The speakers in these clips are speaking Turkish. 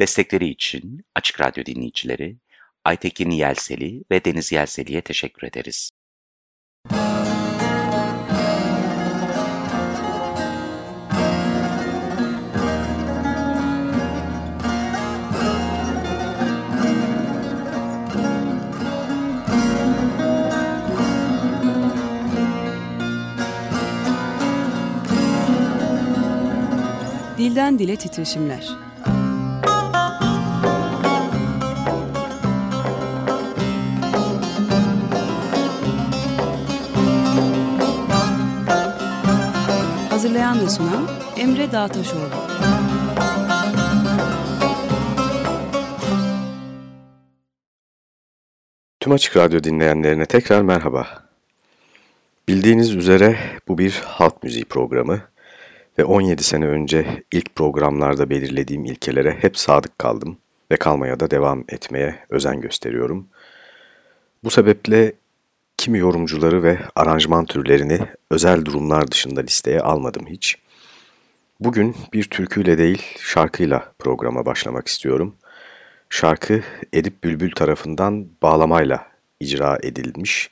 Destekleri için Açık Radyo dinleyicileri Aytekin Yelseli ve Deniz Yelseli'ye teşekkür ederiz. Dilden Dile Titreşimler Hazırlayan ve sunan Emre Dağtaşoğlu Tüm Açık Radyo dinleyenlerine tekrar merhaba. Bildiğiniz üzere bu bir halk müziği programı ve 17 sene önce ilk programlarda belirlediğim ilkelere hep sadık kaldım ve kalmaya da devam etmeye özen gösteriyorum. Bu sebeple kimi yorumcuları ve aranjman türlerini özel durumlar dışında listeye almadım hiç. Bugün bir türküyle değil şarkıyla programa başlamak istiyorum. Şarkı Edip Bülbül tarafından bağlamayla icra edilmiş.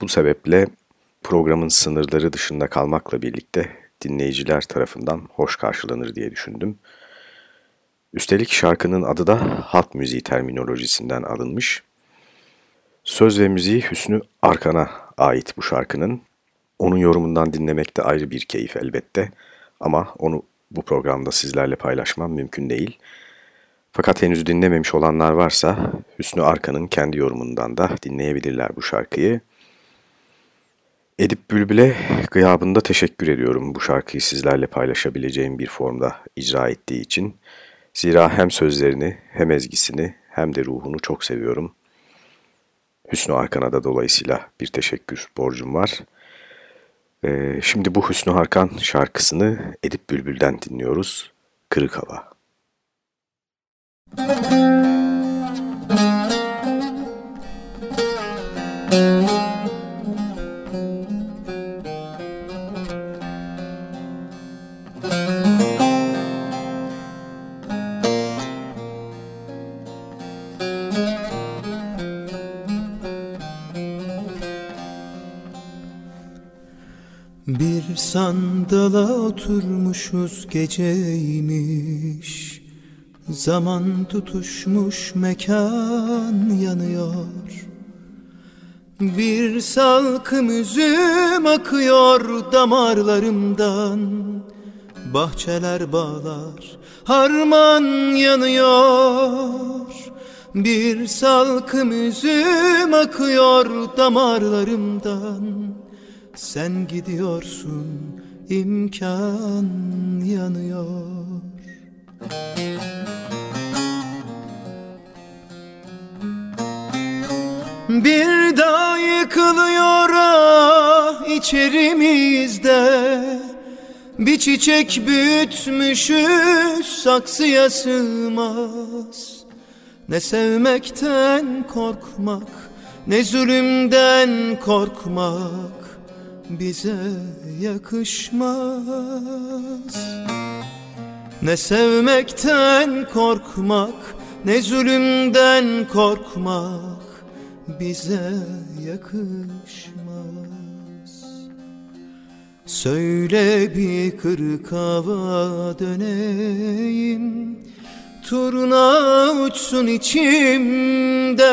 Bu sebeple programın sınırları dışında kalmakla birlikte dinleyiciler tarafından hoş karşılanır diye düşündüm. Üstelik şarkının adı da halk müziği terminolojisinden alınmış. Söz ve müziği Hüsnü Arkan'a ait bu şarkının. Onun yorumundan dinlemek de ayrı bir keyif elbette ama onu bu programda sizlerle paylaşmam mümkün değil. Fakat henüz dinlememiş olanlar varsa Hüsnü Arkan'ın kendi yorumundan da dinleyebilirler bu şarkıyı. Edip Bülbül'e gıyabında teşekkür ediyorum bu şarkıyı sizlerle paylaşabileceğim bir formda icra ettiği için. Zira hem sözlerini hem ezgisini hem de ruhunu çok seviyorum. Hüsnü Arkan'a da dolayısıyla bir teşekkür borcum var. Ee, şimdi bu Hüsnü Arkan şarkısını Edip Bülbül'den dinliyoruz. Kırık Hava. Müzik Sandala oturmuşuz geceymiş. Zaman tutuşmuş mekan yanıyor. Bir salkım üzüm akıyor damarlarımdan. Bahçeler bağlar harman yanıyor. Bir salkım üzüm akıyor damarlarımdan. Sen gidiyorsun imkan yanıyor. Bir daha yıkılıyor ah içerimizde. Bir çiçek büyütmüşüz saksıya sığmaz. Ne sevmekten korkmak ne zulümden korkmak bize yakışmaz. Ne sevmekten korkmak ne zulümden korkmak bize yakışmaz. Söyle bir kırık hava döneyim Turna uçsun içimde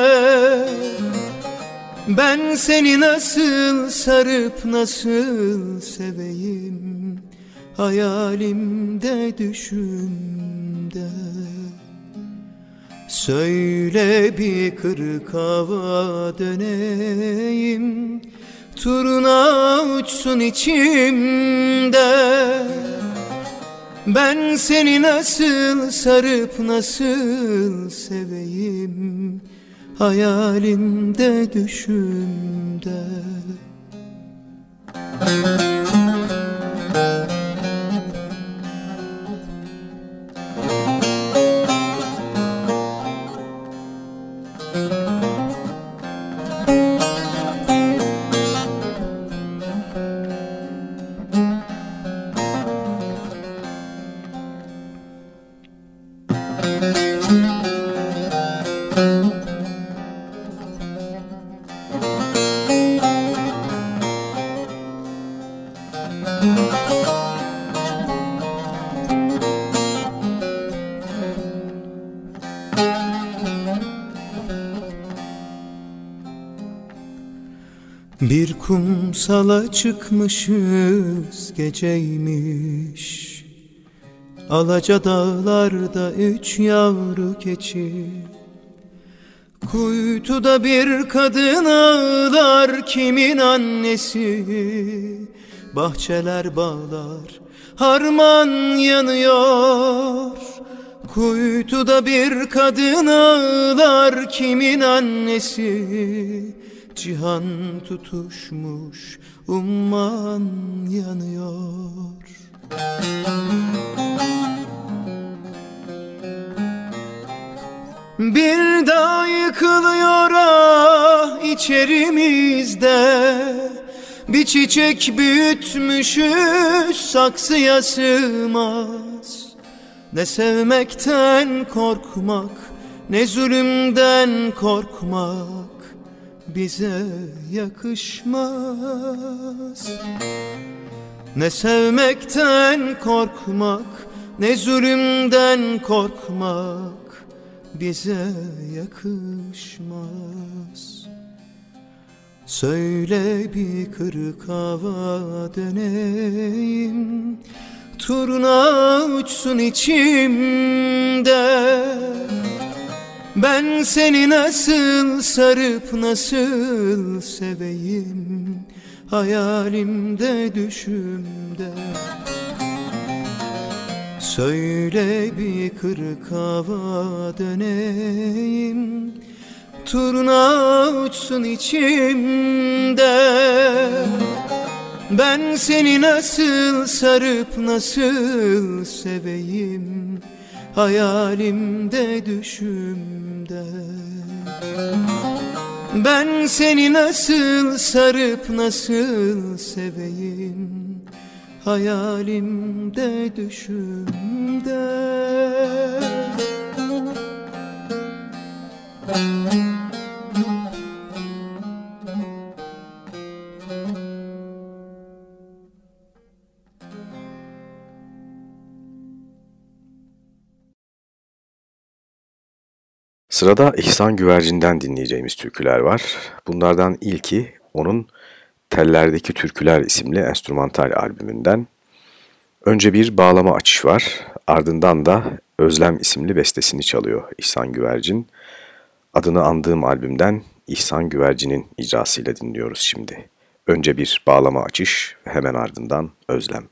ben seni nasıl sarıp nasıl seveyim? Hayalimde düşümde. Söyle bir kırık hava döneyim. Turuna uçsun içimde. Ben seni nasıl sarıp nasıl seveyim hayalimde düşümde Müzik Bir kumsala çıkmışız geceymiş. Alaca dağlarda üç yavru keçi. Kuytuda bir kadın ağlar kimin annesi? Bahçeler bağlar harman yanıyor. Kuytuda bir kadın ağlar kimin annesi Cihan tutuşmuş umman yanıyor. Bir dağ yıkılıyor ah içerimizde Bir çiçek büyütmüşüz saksıya sığmaz. Ne sevmekten korkmak ne zulümden korkmak bize yakışmaz. Ne sevmekten korkmak ne zulümden korkmak bize yakışmaz. Söyle bir kırık hava döneyim Turna uçsun içimde Ben seni nasıl sarıp nasıl seveyim? Hayalimde düşümde. Söyle bir kırık hava döneyim. Turna uçsun içimde. Ben seni nasıl sarıp nasıl seveyim? Hayalimde düşümde Ben seni nasıl sarıp nasıl seveyim? Hayalimde düşümde Sırada İhsan Güvercin'den dinleyeceğimiz türküler var. Bunlardan ilki onun Tellerdeki Türküler isimli enstrümantal albümünden. Önce bir bağlama açış var, ardından da Özlem isimli bestesini çalıyor İhsan Güvercin. Adını andığım albümden İhsan Güvercin'in icrasıyla dinliyoruz şimdi. Önce bir bağlama açış ve hemen ardından Özlem.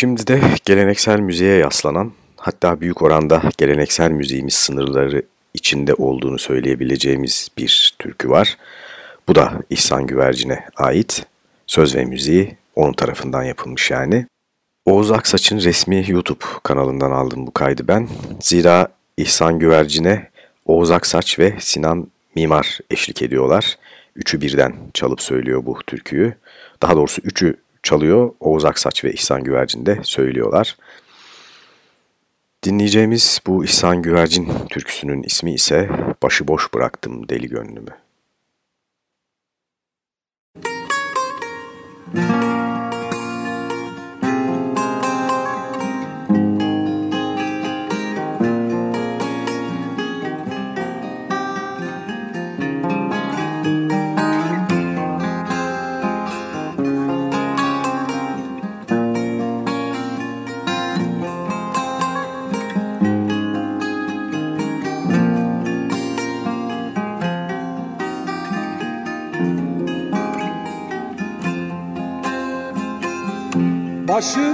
Şimdi de geleneksel müziğe yaslanan, hatta büyük oranda geleneksel müziğimiz sınırları içinde olduğunu söyleyebileceğimiz bir türkü var. Bu da İhsan Güvercin'e ait. Söz ve müziği onun tarafından yapılmış yani. Oğuz Aksaç'ın resmi YouTube kanalından aldım bu kaydı ben. Zira İhsan Güvercin'e Oğuz Aksaç ve Sinan Mimar eşlik ediyorlar. Üçü birden çalıp söylüyor bu türküyü. Daha doğrusu üçü çalıyor. Oğuz Aksaç ve İhsan Güvercin de söylüyorlar. Dinleyeceğimiz bu İhsan Güvercin türküsünün ismi ise Başıboş Bıraktım Deli Gönlümü. Başıboş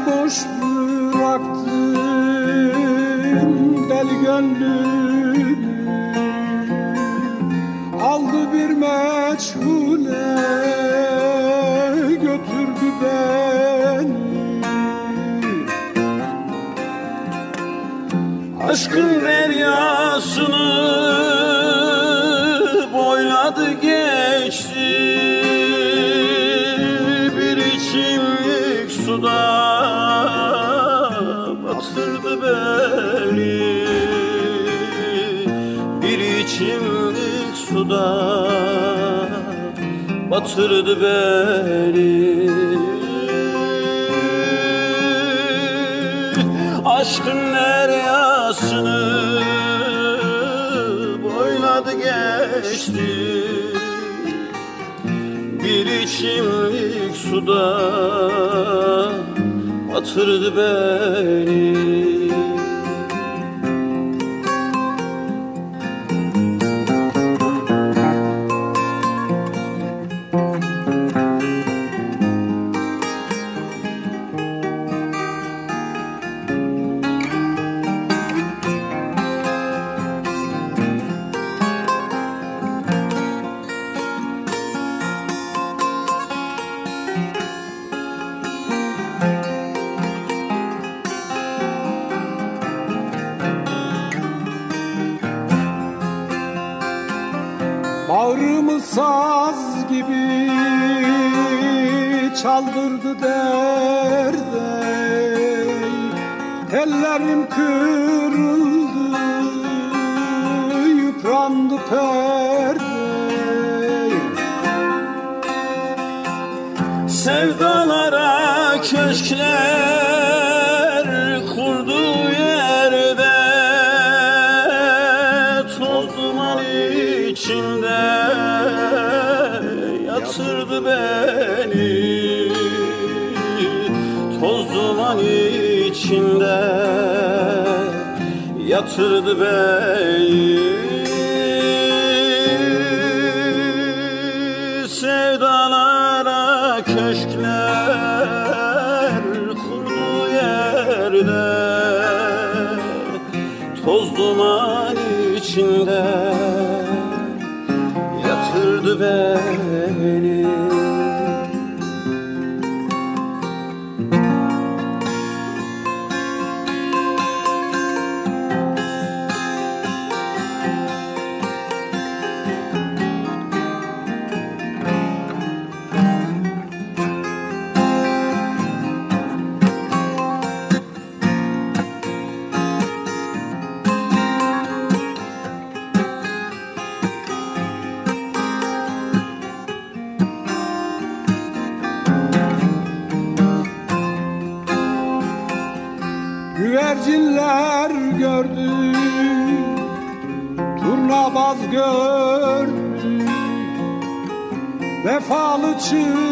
to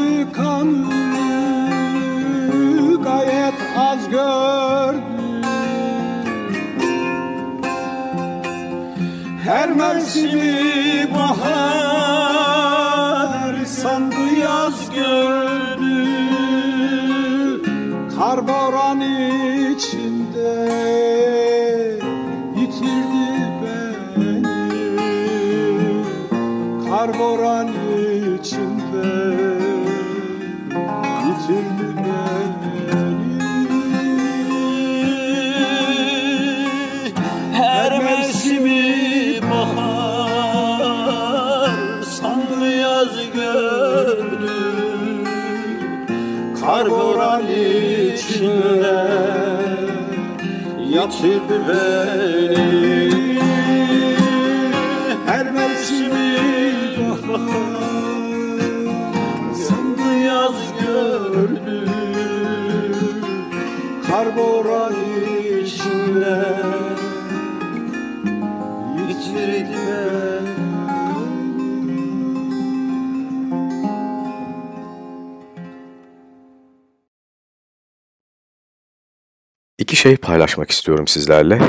şey paylaşmak istiyorum sizlerle.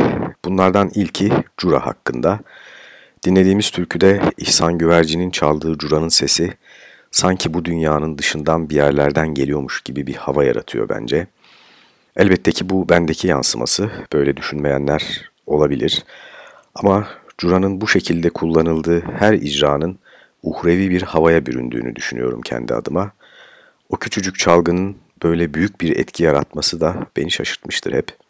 Bunlardan ilki Cura hakkında. Dinlediğimiz türküde İhsan Güvercin'in çaldığı Cura'nın sesi sanki bu dünyanın dışından bir yerlerden geliyormuş gibi bir hava yaratıyor bence. Elbette ki bu bendeki yansıması, böyle düşünmeyenler olabilir. Ama Cura'nın bu şekilde kullanıldığı her icranın uhrevi bir havaya büründüğünü düşünüyorum kendi adıma. O küçücük çalgının böyle büyük bir etki yaratması da beni şaşırtmıştır hep.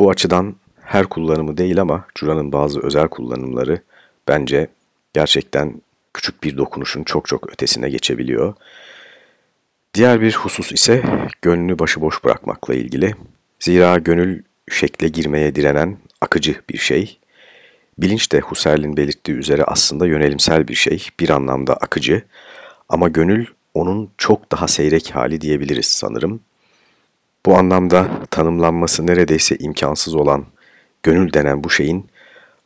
Bu açıdan her kullanımı değil ama Cura'nın bazı özel kullanımları bence gerçekten küçük bir dokunuşun çok çok ötesine geçebiliyor. Diğer bir husus ise gönlünü başıboş bırakmakla ilgili. Zira gönül şekle girmeye direnen akıcı bir şey. Bilinç de Husserl'in belirttiği üzere aslında yönelimsel bir şey, bir anlamda akıcı. Ama gönül onun çok daha seyrek hali diyebiliriz sanırım. Bu anlamda tanımlanması neredeyse imkansız olan gönül denen bu şeyin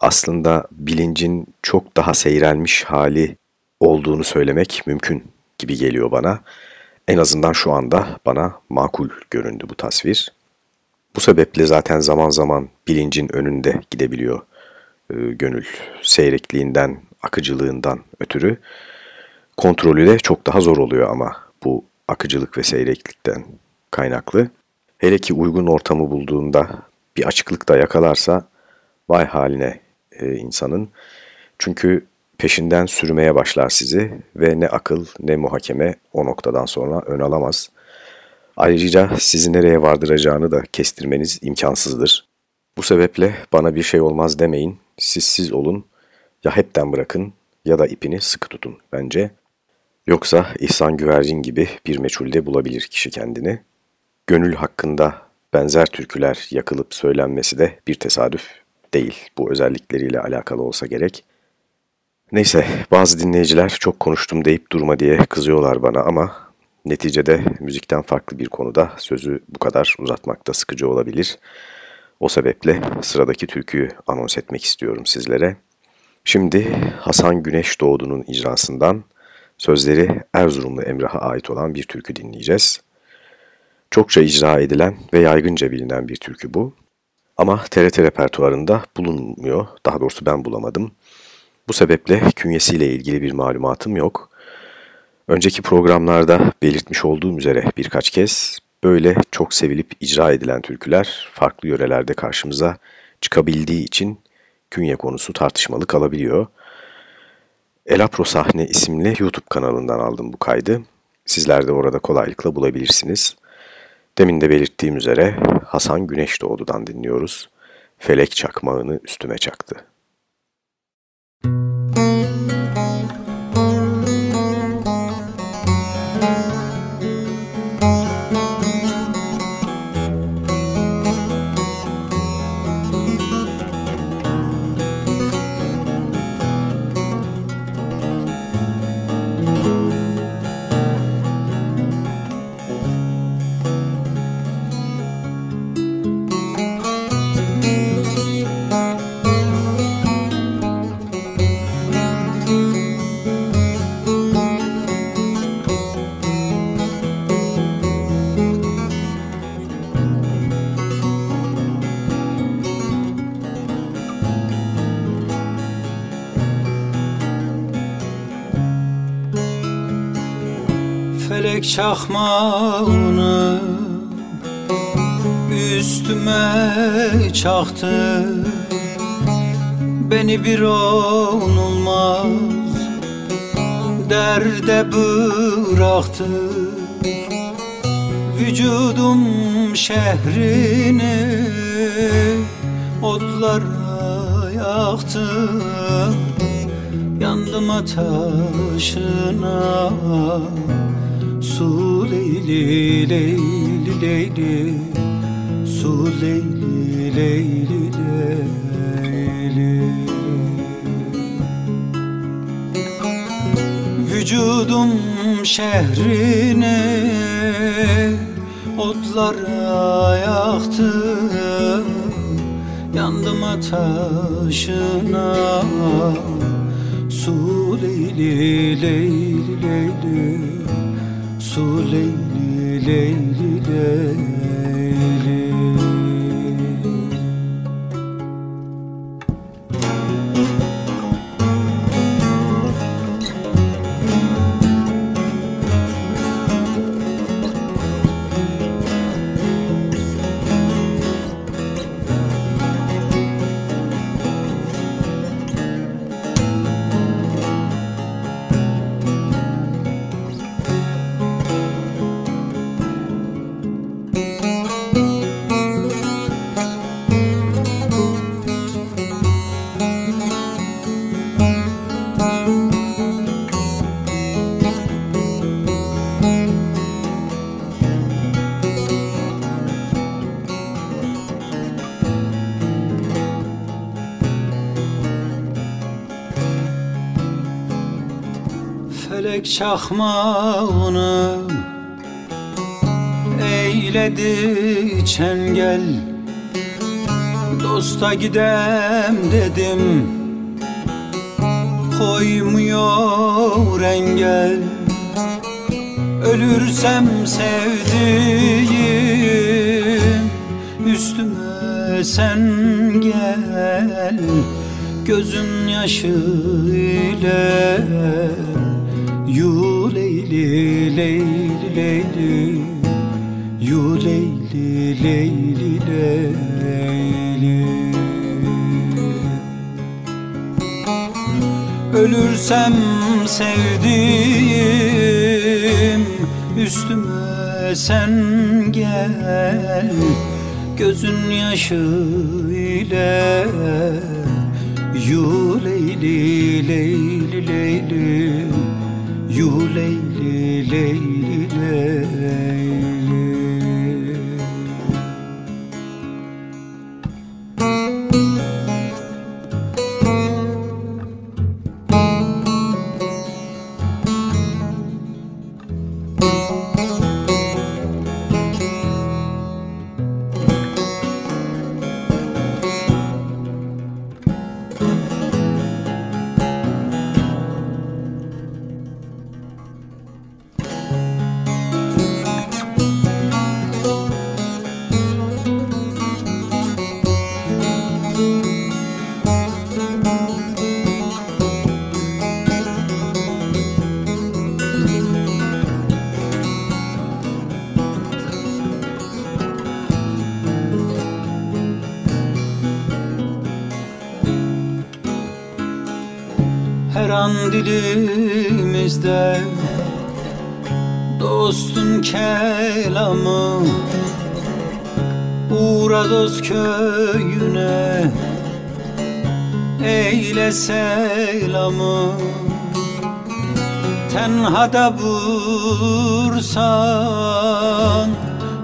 aslında bilincin çok daha seyrelmiş hali olduğunu söylemek mümkün gibi geliyor bana. En azından şu anda bana makul göründü bu tasvir. Bu sebeple zaten zaman zaman bilincin önünde gidebiliyor e, gönül seyrekliğinden, akıcılığından ötürü. Kontrolü de çok daha zor oluyor ama bu akıcılık ve seyreklikten kaynaklı. Hele ki uygun ortamı bulduğunda bir açıklık da yakalarsa vay haline e, insanın. Çünkü peşinden sürmeye başlar sizi ve ne akıl ne muhakeme o noktadan sonra ön alamaz. Ayrıca sizi nereye vardıracağını da kestirmeniz imkansızdır. Bu sebeple bana bir şey olmaz demeyin, siz siz olun, ya hepten bırakın ya da ipini sıkı tutun bence. Yoksa İhsan Güvercin gibi bir meçhulde bulabilir kişi kendini. Gönül hakkında benzer türküler yakılıp söylenmesi de bir tesadüf değil. Bu özellikleriyle alakalı olsa gerek. Neyse bazı dinleyiciler çok konuştum deyip durma diye kızıyorlar bana ama neticede müzikten farklı bir konuda sözü bu kadar uzatmakta sıkıcı olabilir. O sebeple sıradaki türküyü anons etmek istiyorum sizlere. Şimdi Hasan Güneş Doğdu'nun icrasından sözleri Erzurumlu Emrah'a ait olan bir türkü dinleyeceğiz. Çokça icra edilen ve yaygınca bilinen bir türkü bu. Ama TRT repertuarında bulunmuyor, daha doğrusu ben bulamadım. Bu sebeple künyesiyle ilgili bir malumatım yok. Önceki programlarda belirtmiş olduğum üzere birkaç kez böyle çok sevilip icra edilen türküler farklı yörelerde karşımıza çıkabildiği için künye konusu tartışmalı kalabiliyor. Elapro Sahne isimli YouTube kanalından aldım bu kaydı. Sizler de orada kolaylıkla bulabilirsiniz. Demin de belirttiğim üzere Hasan Güneşdoğdu'dan dinliyoruz. Felek çakmağını üstüme çaktı. Felek çakmağını üstüme çaktı. Beni bir onulmaz derde bıraktı. Vücudum şehrini otlara yaktı. Yandım ateşine Su leyli leyli leyli Su leyli leyli leyli Vücudum şehrini otlara yaktı Yandım ateşine Su leyli leyli leyli Su leyli leyli leyli çakmağını eyledi çengel. Dosta gidem dedim. Koymuyor engel. Ölürsem sevdiğim Üstüme sen gel. Gözün yaşı ile leyli leyli Yu leyli leyli leyli. Ölürsem sevdiğim Üstüme sen gel. Gözün yaşı ile Yu leyli leyli leyli Yu leyli leyli dilimizde Dostun kelamı Uğra dost köyüne Eyle selamı Tenhada bulursan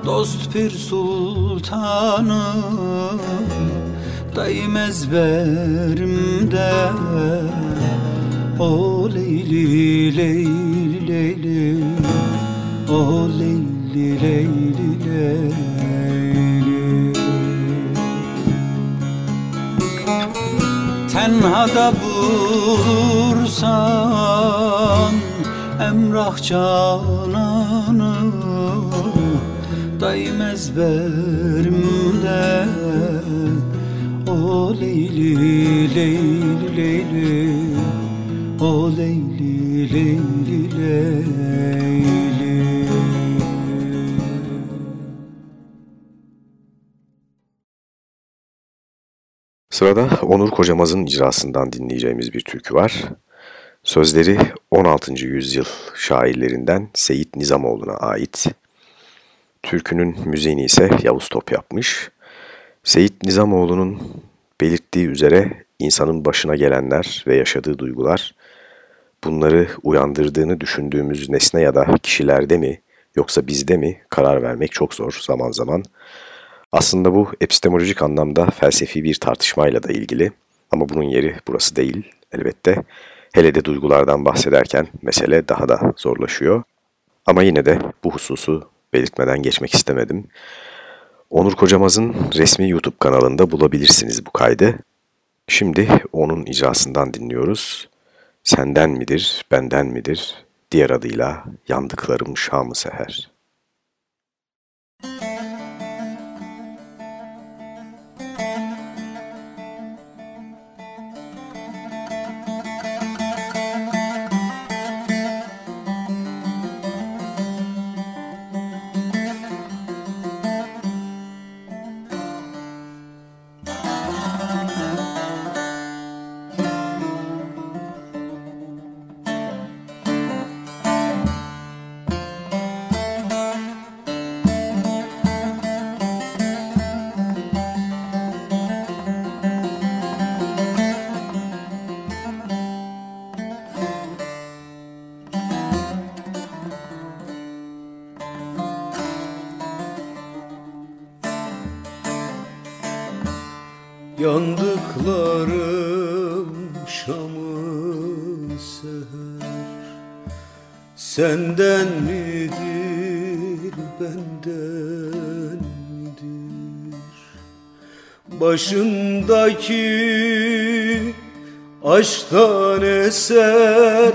Dost pir sultanı Dayım ezberimde O leyli leyli leyli. O leyli leyli leyli. Tenhada bulursan Emrah cananı Dayım ezberimde O leyli leyli leyli o Leyli Leyli Leyli Sırada Onur Kocamaz'ın icrasından dinleyeceğimiz bir türkü var. Sözleri 16. yüzyıl şairlerinden Seyit Nizamoğlu'na ait. Türkünün müziğini ise Yavuz Top yapmış. Seyit Nizamoğlu'nun belirttiği üzere insanın başına gelenler ve yaşadığı duygular bunları uyandırdığını düşündüğümüz nesne ya da kişilerde mi yoksa bizde mi karar vermek çok zor zaman zaman. Aslında bu epistemolojik anlamda felsefi bir tartışmayla da ilgili ama bunun yeri burası değil elbette. Hele de duygulardan bahsederken mesele daha da zorlaşıyor. Ama yine de bu hususu belirtmeden geçmek istemedim. Onur Kocamaz'ın resmi YouTube kanalında bulabilirsiniz bu kaydı. Şimdi onun icrasından dinliyoruz. Senden midir, benden midir? Diğer adıyla Yandıklarım Şamı Seher. Yandıklarım Şam'ı seher. Senden midir benden midir? Başındaki aşktan eser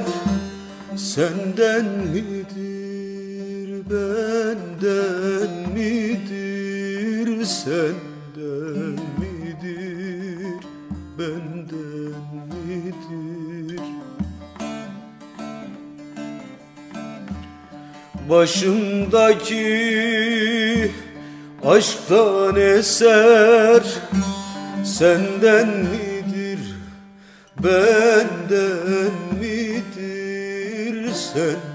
Senden midir benden midir? Senden Başımdaki aşktan eser Senden midir benden midir Senden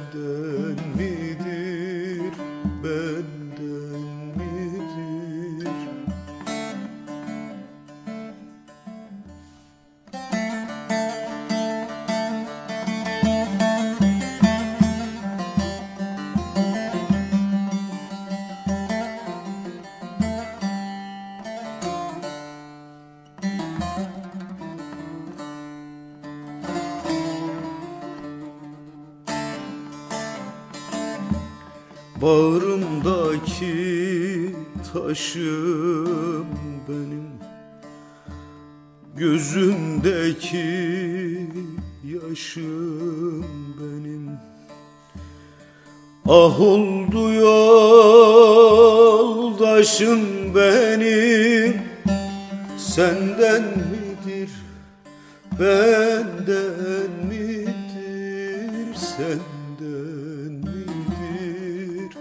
benden midir Senden midir,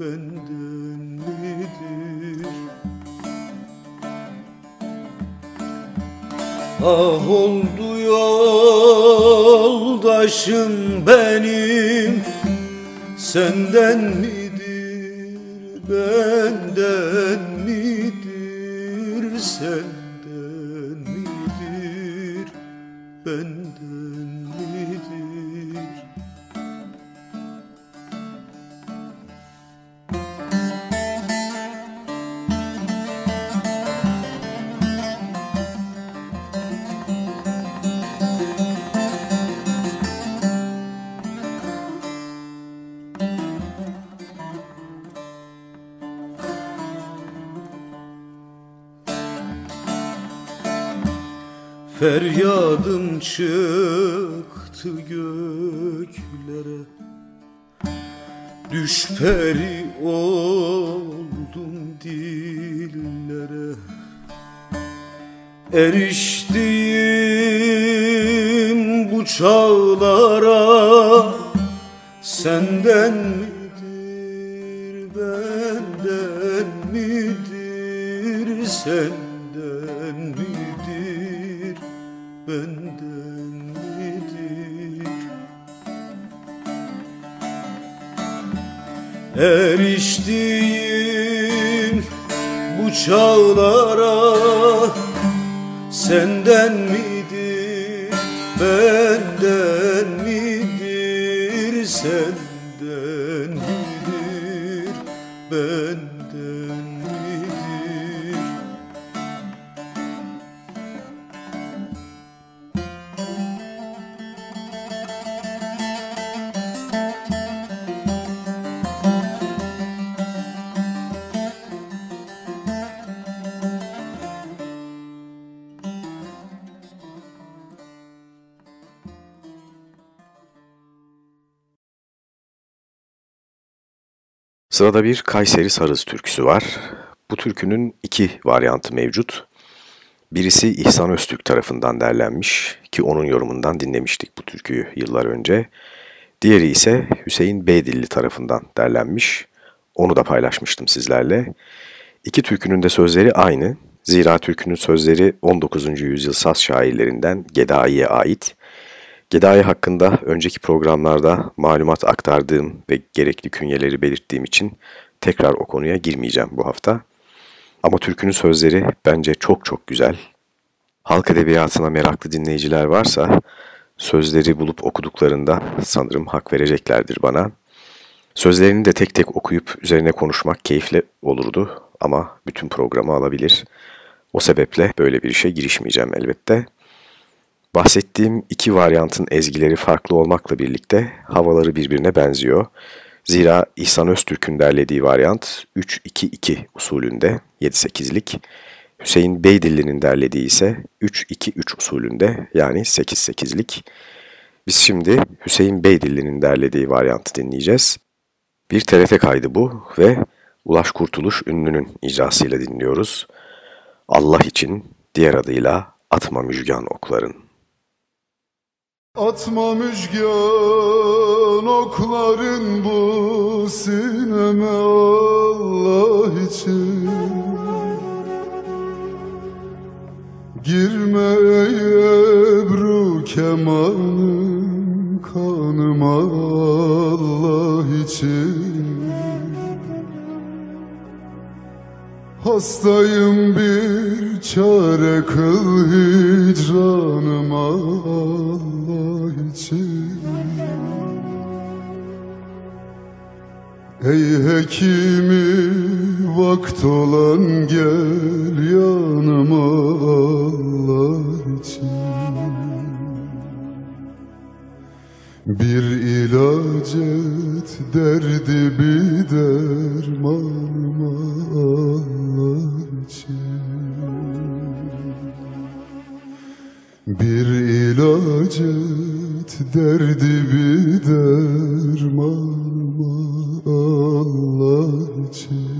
benden midir? Ah oldu yoldaşım benim Senden midir, benden midir Senden Çıktı göklere. Düş peri oldum dillere. Eriştiğim bu çağlara Senden midir, benden midir Senden Eriştiğim bu çağlara senden midir, benden midir, senden Sırada bir Kayseri Sarız türküsü var. Bu türkünün iki varyantı mevcut. Birisi İhsan Öztürk tarafından derlenmiş ki onun yorumundan dinlemiştik bu türküyü yıllar önce. Diğeri ise Hüseyin Beydilli tarafından derlenmiş. Onu da paylaşmıştım sizlerle. İki türkünün de sözleri aynı. Zira türkünün sözleri 19. yüzyıl Saz şairlerinden Gedai'ye ait. Gedai hakkında önceki programlarda malumat aktardığım ve gerekli künyeleri belirttiğim için tekrar o konuya girmeyeceğim bu hafta. Ama türkünün sözleri bence çok çok güzel. Halk edebiyatına meraklı dinleyiciler varsa sözleri bulup okuduklarında sanırım hak vereceklerdir bana. Sözlerini de tek tek okuyup üzerine konuşmak keyifli olurdu ama bütün programı alabilir. O sebeple böyle bir işe girişmeyeceğim elbette. Bahsettiğim iki varyantın ezgileri farklı olmakla birlikte havaları birbirine benziyor. Zira İhsan Öztürk'ün derlediği varyant 3-2-2 usulünde 7-8'lik, Hüseyin Beydilli'nin derlediği ise 3-2-3 usulünde yani 8-8'lik. Biz şimdi Hüseyin Beydilli'nin derlediği varyantı dinleyeceğiz. Bir TRT kaydı bu ve Ulaş Kurtuluş ünlünün icrasıyla dinliyoruz. Allah için diğer adıyla Atma Müjgan Okların. Atma müjgan okların bu sineme Allah için. Girme ey ebru kemanım kanıma Allah için Hastayım bir çare kıl hicranıma Allah için. Ey hekimi vakt olan gel yanıma Allah için Bir ilaç et derdi bir dermanıma Bir ilaç et derdi bir dermanıma Allah için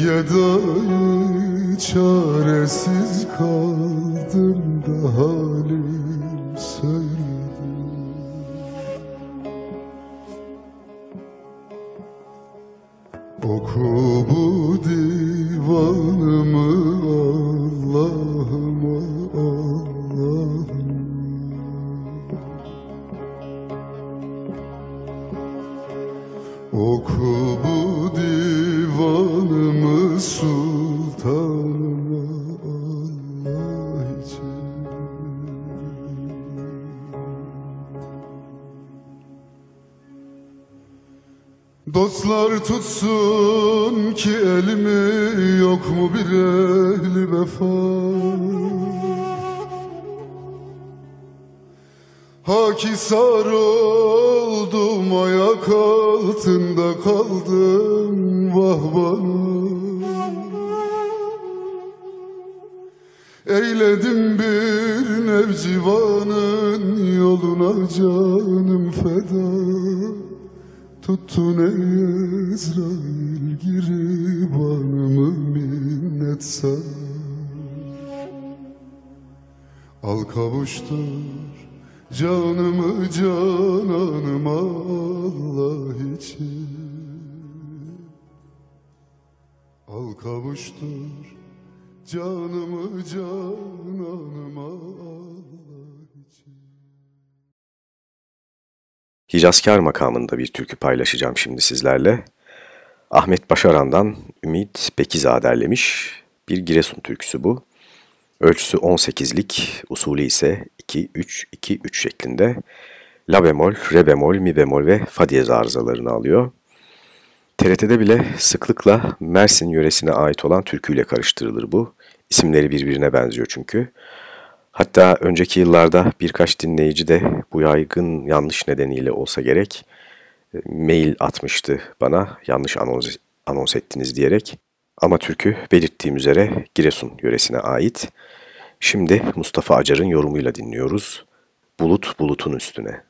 Ey gedayı çaresiz kaldım da halim söyledim Oku bu divanımı Allah'ıma Allah'ım Oku bu Dostlar tutsun ki elimi yok mu bir ehli vefa? Hakisar oldum ayak altında kaldım vah bana. Eyledim bir nevcivanın yoluna canım feda Tuttun ey Ezrail giribanımı minnet sana Al kavuştur canımı cananıma Allah için. Al kavuştur canımı cananıma Allah Hicazkar makamında bir türkü paylaşacağım şimdi sizlerle. Ahmet Başaran'dan Ümit Pekiza derlemiş bir Giresun türküsü bu. Ölçüsü 18'lik, usulü ise 2-3-2-3 şeklinde. La bemol, re bemol, mi bemol ve fa diyez arızalarını alıyor. TRT'de bile sıklıkla Mersin yöresine ait olan türküyle karıştırılır bu. İsimleri birbirine benziyor çünkü. Hatta önceki yıllarda birkaç dinleyici de bu yaygın yanlış nedeniyle olsa gerek e, mail atmıştı bana yanlış anons, anons ettiniz diyerek. Ama türkü belirttiğim üzere Giresun yöresine ait. Şimdi Mustafa Acar'ın yorumuyla dinliyoruz. Bulut bulutun üstüne.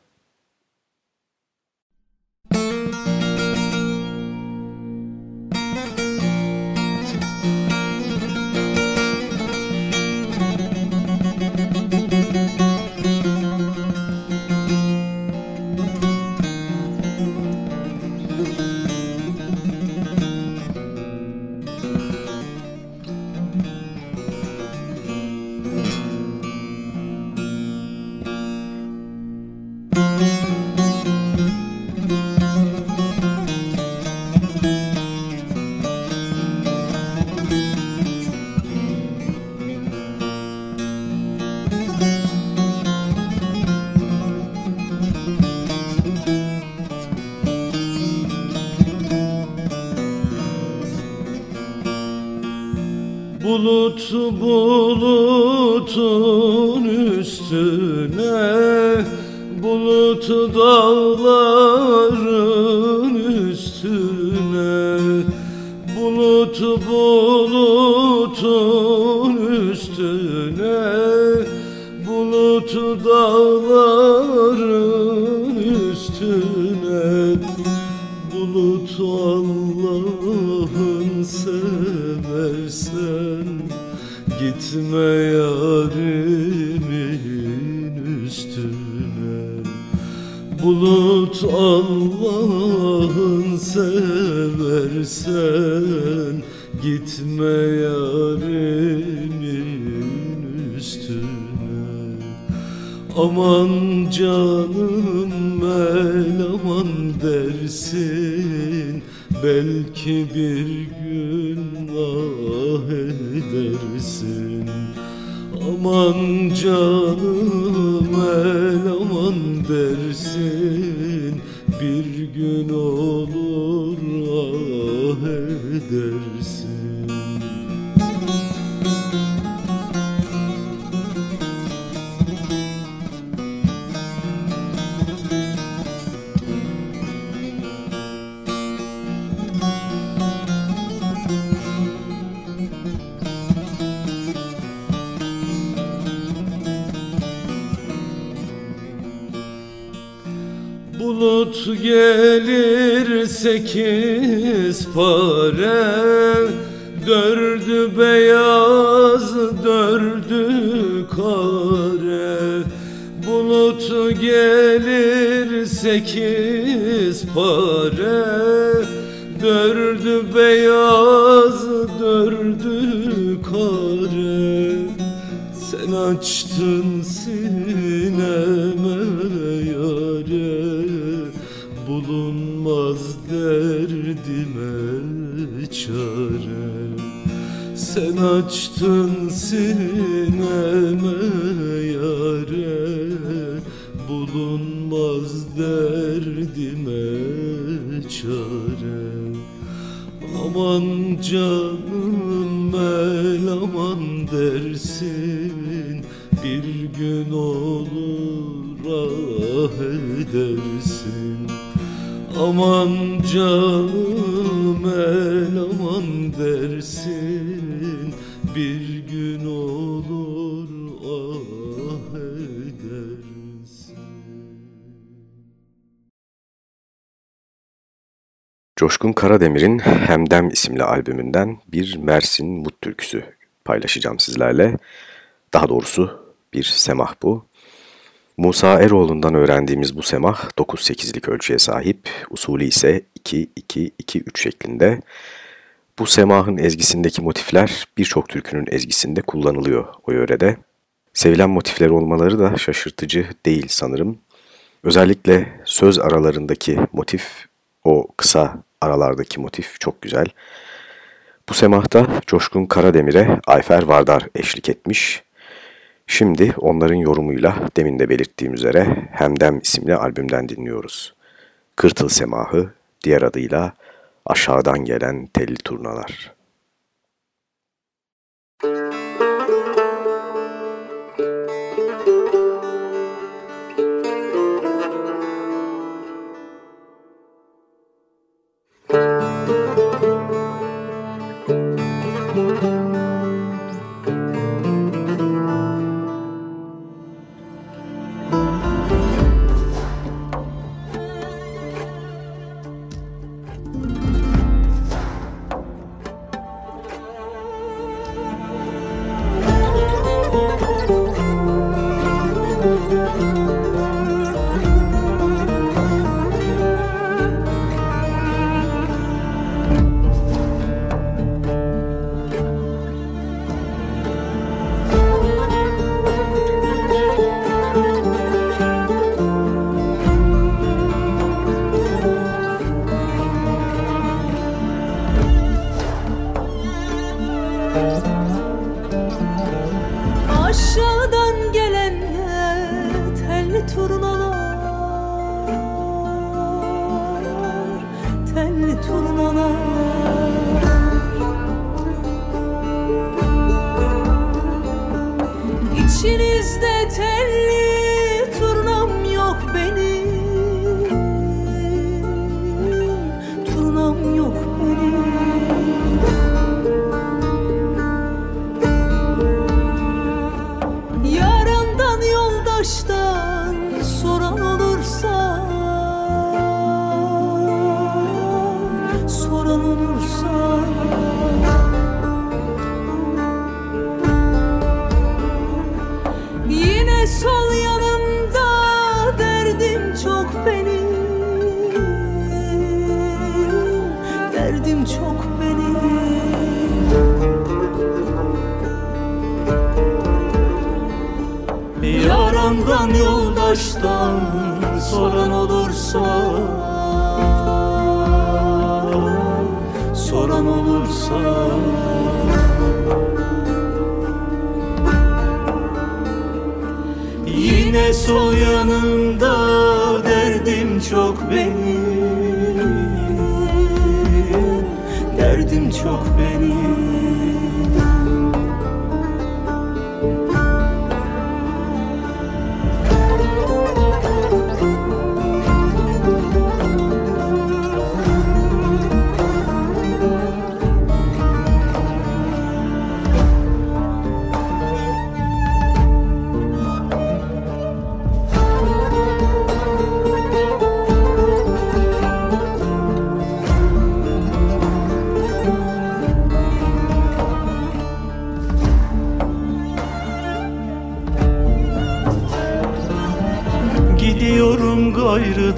Bulut bulutun üstüne Bulut dağların üstüne Bulut bulutun üstüne Bulut dağların üstüne Bulut Allah'ın seversen Gitme yarimin üstüne. Bulut Allah'ın seversen Gitme yarimin üstüne. Aman canım el aman dersin Belki bir gün Aman canım el aman dersin Bir gün olur sekiz pare Dördü beyaz dördü kare. Bulut gelir sekiz pare Dördü beyaz dördü kare. Sen açtın derdime çare. Sen açtın sineme Coşkun Karademir'in Hemdem isimli albümünden bir Mersin Mut türküsü paylaşacağım sizlerle. Daha doğrusu bir semah bu. Musa Eroğlu'ndan öğrendiğimiz bu semah 9-8'lik ölçüye sahip, usulü ise 2-2-2-3 şeklinde. Bu semahın ezgisindeki motifler birçok türkünün ezgisinde kullanılıyor o yörede. Sevilen motifler olmaları da şaşırtıcı değil sanırım. Özellikle söz aralarındaki motif, o kısa aralardaki motif çok güzel. Bu semahta Coşkun Karademir'e Ayfer Vardar eşlik etmiş. Şimdi onların yorumuyla demin de belirttiğim üzere Hemdem isimli albümden dinliyoruz. Kırtıl Semahı, diğer adıyla Aşağıdan Gelen Telli Turnalar. Aşağıdan Derdim çok benim Yaramdan yoldaştan soran olursa Soran olursa. Yine sol yanımda derdim çok benim çok benim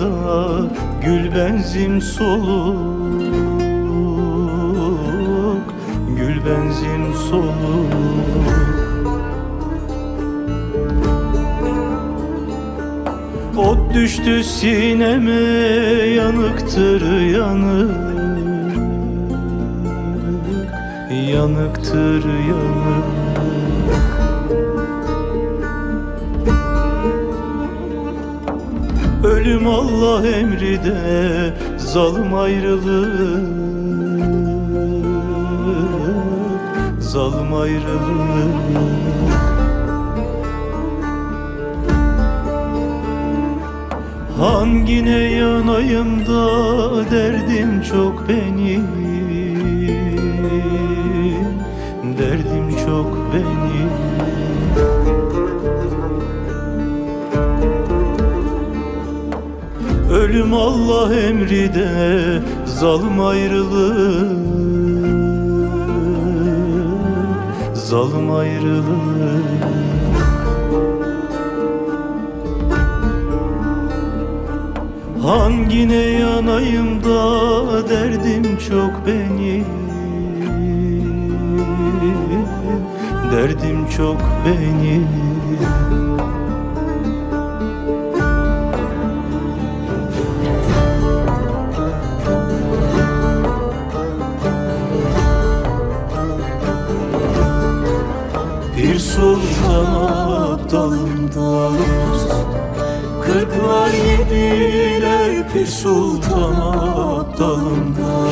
da Gül benzin soluk Gül benzin soluk. Ot düştü sineme yanıktır yanık Yanıktır yanık Ölüm Allah emri de zalim ayrılık Zalim ayrılık. Hangine yanayım da derdim çok benim Ölüm Allah emri de zalim ayrılık Zalim ayrılık Hangine yanayım da derdim çok benim. Derdim çok benim sultan dalında Kırklar yediler Pir Sultan dalında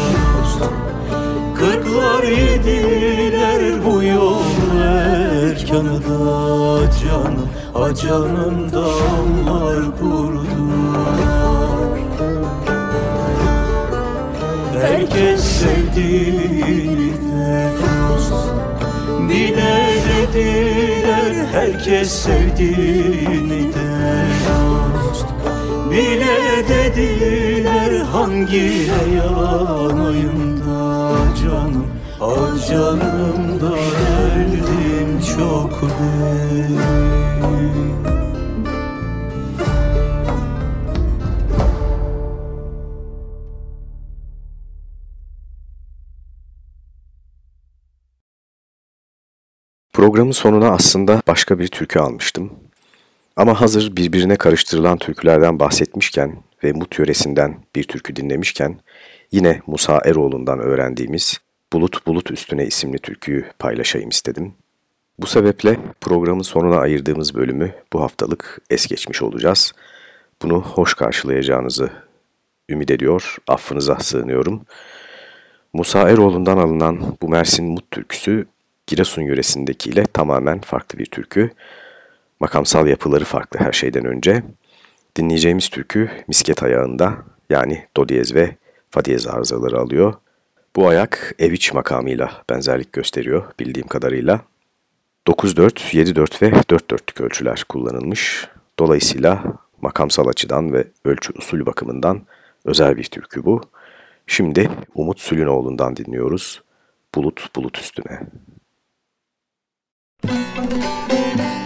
Kırklar yediler bu yol erkanı da canım A canım da onlar kurdular. Herkes sevdiğini de dost. Bile dediler herkes sevdiğini de dost Bile dediler hangi yanayım da canım? Ah canım da derdim çok benim Programın sonuna aslında başka bir türkü almıştım. Ama hazır birbirine karıştırılan türkülerden bahsetmişken ve Mut yöresinden bir türkü dinlemişken yine Musa Eroğlu'ndan öğrendiğimiz Bulut Bulut Üstüne isimli türküyü paylaşayım istedim. Bu sebeple programın sonuna ayırdığımız bölümü bu haftalık es geçmiş olacağız. Bunu hoş karşılayacağınızı ümit ediyor, affınıza sığınıyorum. Musa Eroğlu'ndan alınan bu Mersin Mut türküsü Giresun yöresindekiyle tamamen farklı bir türkü. Makamsal yapıları farklı her şeyden önce. Dinleyeceğimiz türkü misket ayağında yani do diyez ve fa diyez arızaları alıyor. Bu ayak eviç makamıyla benzerlik gösteriyor bildiğim kadarıyla. 9-4, 7-4 ve 4-4'lük ölçüler kullanılmış. Dolayısıyla makamsal açıdan ve ölçü usulü bakımından özel bir türkü bu. Şimdi Umut Sülünoğlu'ndan dinliyoruz. Bulut bulut üstüne. Bulut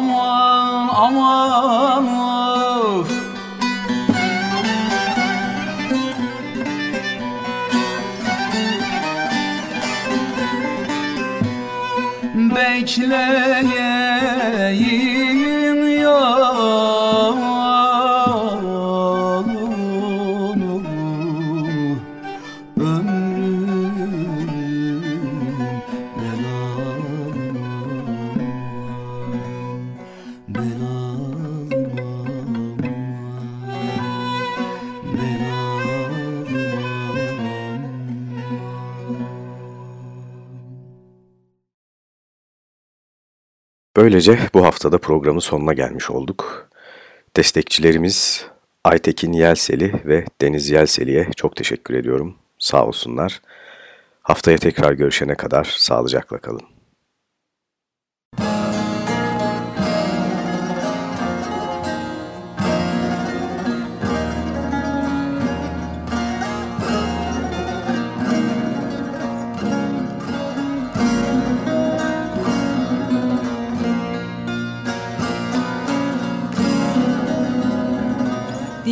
aman aman of. Bekleyeyim Böylece bu haftada programın sonuna gelmiş olduk. Destekçilerimiz Aytekin Yelseli ve Deniz Yelseli'ye çok teşekkür ediyorum. Sağ olsunlar. Haftaya tekrar görüşene kadar sağlıcakla kalın.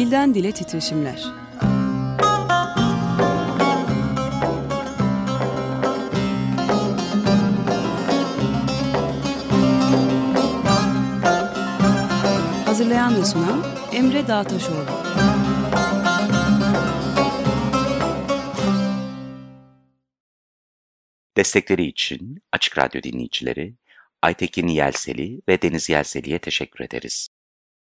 Dilden dile titreşimler. Hazırlayan ve sunan Emre Dağtaşoğlu. Destekleri için Açık Radyo dinleyicileri Aytekin Yelseli ve Deniz Yelseli'ye teşekkür ederiz.